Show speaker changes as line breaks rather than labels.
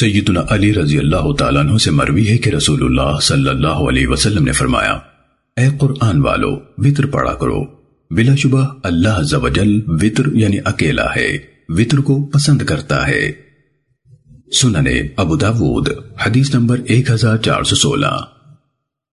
سیدنا علی رضی اللہ تعالیٰ عنہ سے مروی ہے کہ رسول اللہ صلی اللہ علیہ وسلم نے فرمایا، اے قرآن والو، وطر پڑھا کرو۔ بلا شبہ اللہ زوجل وطر یعنی اکیلا ہے، وطر کو پسند کرتا ہے۔ سننے ابو داود، حدیث نمبر ایک ہزار چار سو سولہ۔